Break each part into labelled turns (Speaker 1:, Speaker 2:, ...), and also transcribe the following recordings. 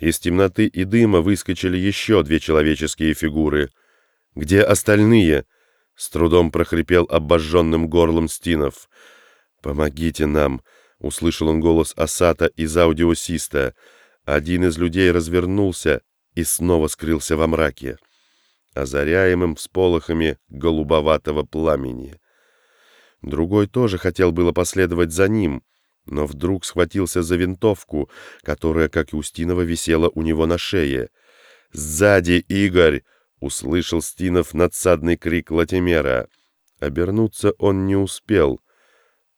Speaker 1: Из темноты и дыма выскочили еще две человеческие фигуры. «Где остальные?» — с трудом прохрипел обожженным горлом Стинов. «Помогите нам!» — услышал он голос Асата из аудиосиста. Один из людей развернулся и снова скрылся во мраке, озаряемым всполохами голубоватого пламени. Другой тоже хотел было последовать за ним, но вдруг схватился за винтовку, которая, как и Устинова, висела у него на шее. «Сзади, Игорь!» — услышал Стинов надсадный крик Латимера. Обернуться он не успел.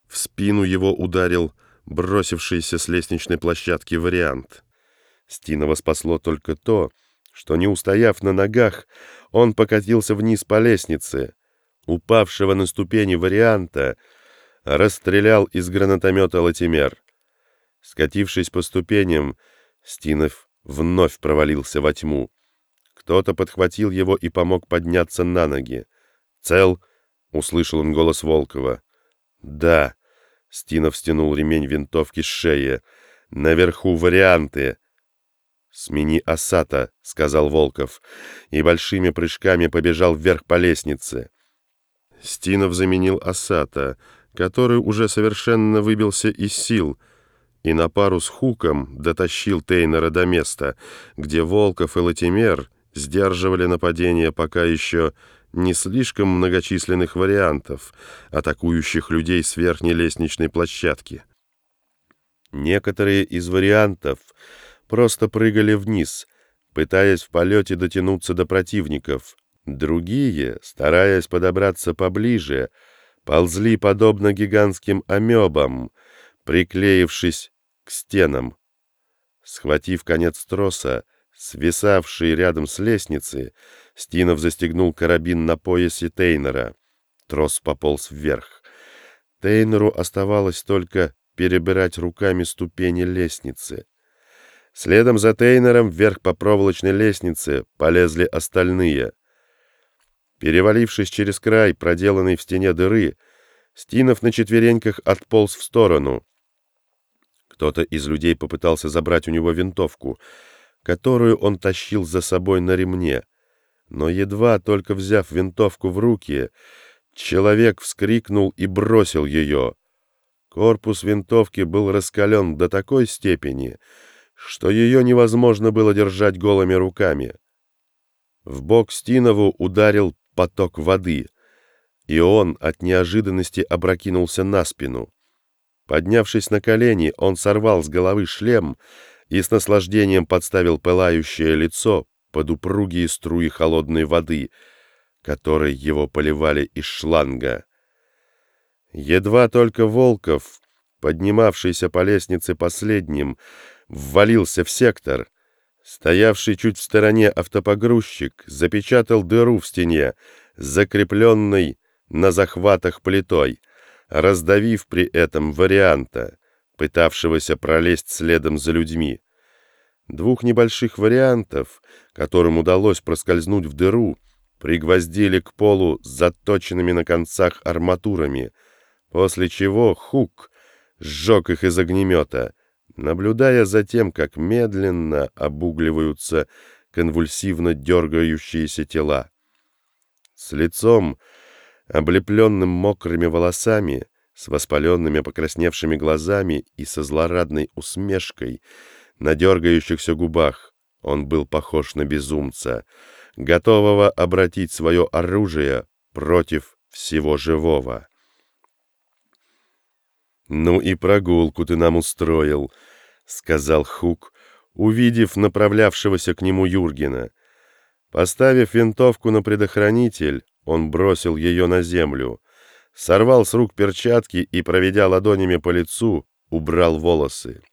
Speaker 1: В спину его ударил бросившийся с лестничной площадки вариант. Стинова спасло только то, что, не устояв на ногах, он покатился вниз по лестнице. Упавшего на ступени варианта — расстрелял из гранатомета Латимер. Скатившись по ступеням, Стинов вновь провалился во тьму. Кто-то подхватил его и помог подняться на ноги. «Цел?» — услышал он голос Волкова. «Да». Стинов стянул ремень винтовки с шеи. «Наверху варианты». «Смени Асата», — сказал Волков, и большими прыжками побежал вверх по лестнице. Стинов заменил Асата — который уже совершенно выбился из сил, и на пару с Хуком дотащил Тейнера до места, где Волков и Латимер сдерживали нападение пока еще не слишком многочисленных вариантов, атакующих людей с верхней лестничной площадки. Некоторые из вариантов просто прыгали вниз, пытаясь в полете дотянуться до противников, другие, стараясь подобраться поближе, ползли подобно гигантским амебам, приклеившись к стенам. Схватив конец троса, свисавший рядом с лестницей, Стинов застегнул карабин на поясе Тейнера. Трос пополз вверх. Тейнеру оставалось только перебирать руками ступени лестницы. Следом за Тейнером вверх по проволочной лестнице полезли остальные — Перевалившись через край, проделанный в стене дыры, Стинов на четвереньках отполз в сторону. Кто-то из людей попытался забрать у него винтовку, которую он тащил за собой на ремне. Но едва только взяв винтовку в руки, человек вскрикнул и бросил ее. Корпус винтовки был раскален до такой степени, что ее невозможно было держать голыми руками. В бок Стинову ударил поток воды, и он от неожиданности опрокинулся на спину. Поднявшись на колени, он сорвал с головы шлем и с наслаждением подставил пылающее лицо под упругие струи холодной воды, которой его поливали из шланга. Едва только Волков, поднимавшийся по лестнице последним, ввалился в сектор, Стоявший чуть в стороне автопогрузчик запечатал дыру в стене, закрепленной на захватах плитой, раздавив при этом варианта, пытавшегося пролезть следом за людьми. Двух небольших вариантов, которым удалось проскользнуть в дыру, пригвоздили к полу с заточенными на концах арматурами, после чего Хук сжег их из огнемета — наблюдая за тем, как медленно обугливаются конвульсивно дергающиеся тела. С лицом, облепленным мокрыми волосами, с воспаленными покрасневшими глазами и со злорадной усмешкой на дергающихся губах, он был похож на безумца, готового обратить свое оружие против всего живого. «Ну и прогулку ты нам устроил», — сказал Хук, увидев направлявшегося к нему Юргена. Поставив винтовку на предохранитель, он бросил ее на землю, сорвал с рук перчатки и, проведя ладонями по лицу, убрал волосы.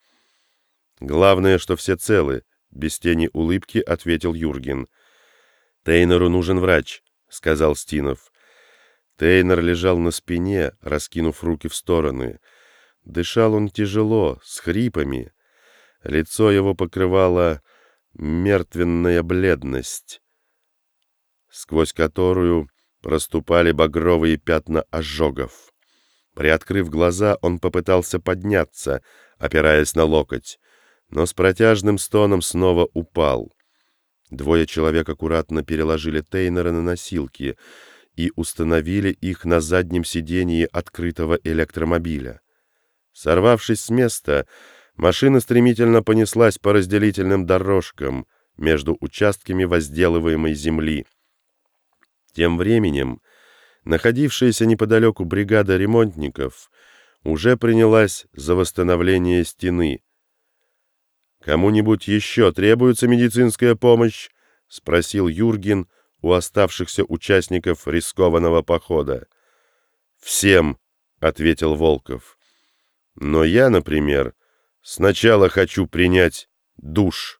Speaker 1: «Главное, что все целы», — без тени улыбки ответил Юрген. «Тейнеру нужен врач», — сказал Стинов. Тейнер лежал на спине, раскинув руки в стороны — Дышал он тяжело, с хрипами. Лицо его покрывало мертвенная бледность, сквозь которую проступали багровые пятна ожогов. Приоткрыв глаза, он попытался подняться, опираясь на локоть, но с протяжным стоном снова упал. Двое человек аккуратно переложили Тейнера на носилки и установили их на заднем сидении открытого электромобиля. Сорвавшись с места, машина стремительно понеслась по разделительным дорожкам между участками возделываемой земли. Тем временем находившаяся неподалеку бригада ремонтников уже принялась за восстановление стены. «Кому-нибудь еще требуется медицинская помощь?» — спросил Юрген у оставшихся участников рискованного похода. «Всем», — ответил Волков. «Но я, например, сначала хочу принять душ».